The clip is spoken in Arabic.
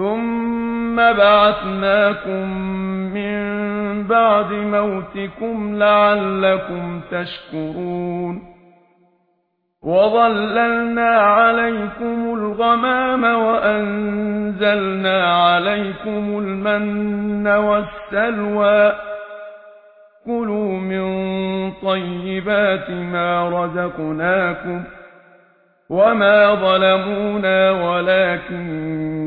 ثُمَّ بَعَثْنَاكُمْ مِنْ بَعْدِ مَوْتِكُمْ لَعَلَّكُمْ تَشْكُرُونَ وَظَلَّلْنَا عَلَيْكُمُ الْغَمَامَ وَأَنْزَلْنَا عَلَيْكُمُ الْمَنَّ وَالسَّلْوَى كُلُوا مِنْ طَيِّبَاتِ مَا رَزَقْنَاكُمْ وَمَا ظَلَمُونَا وَلَكِنْ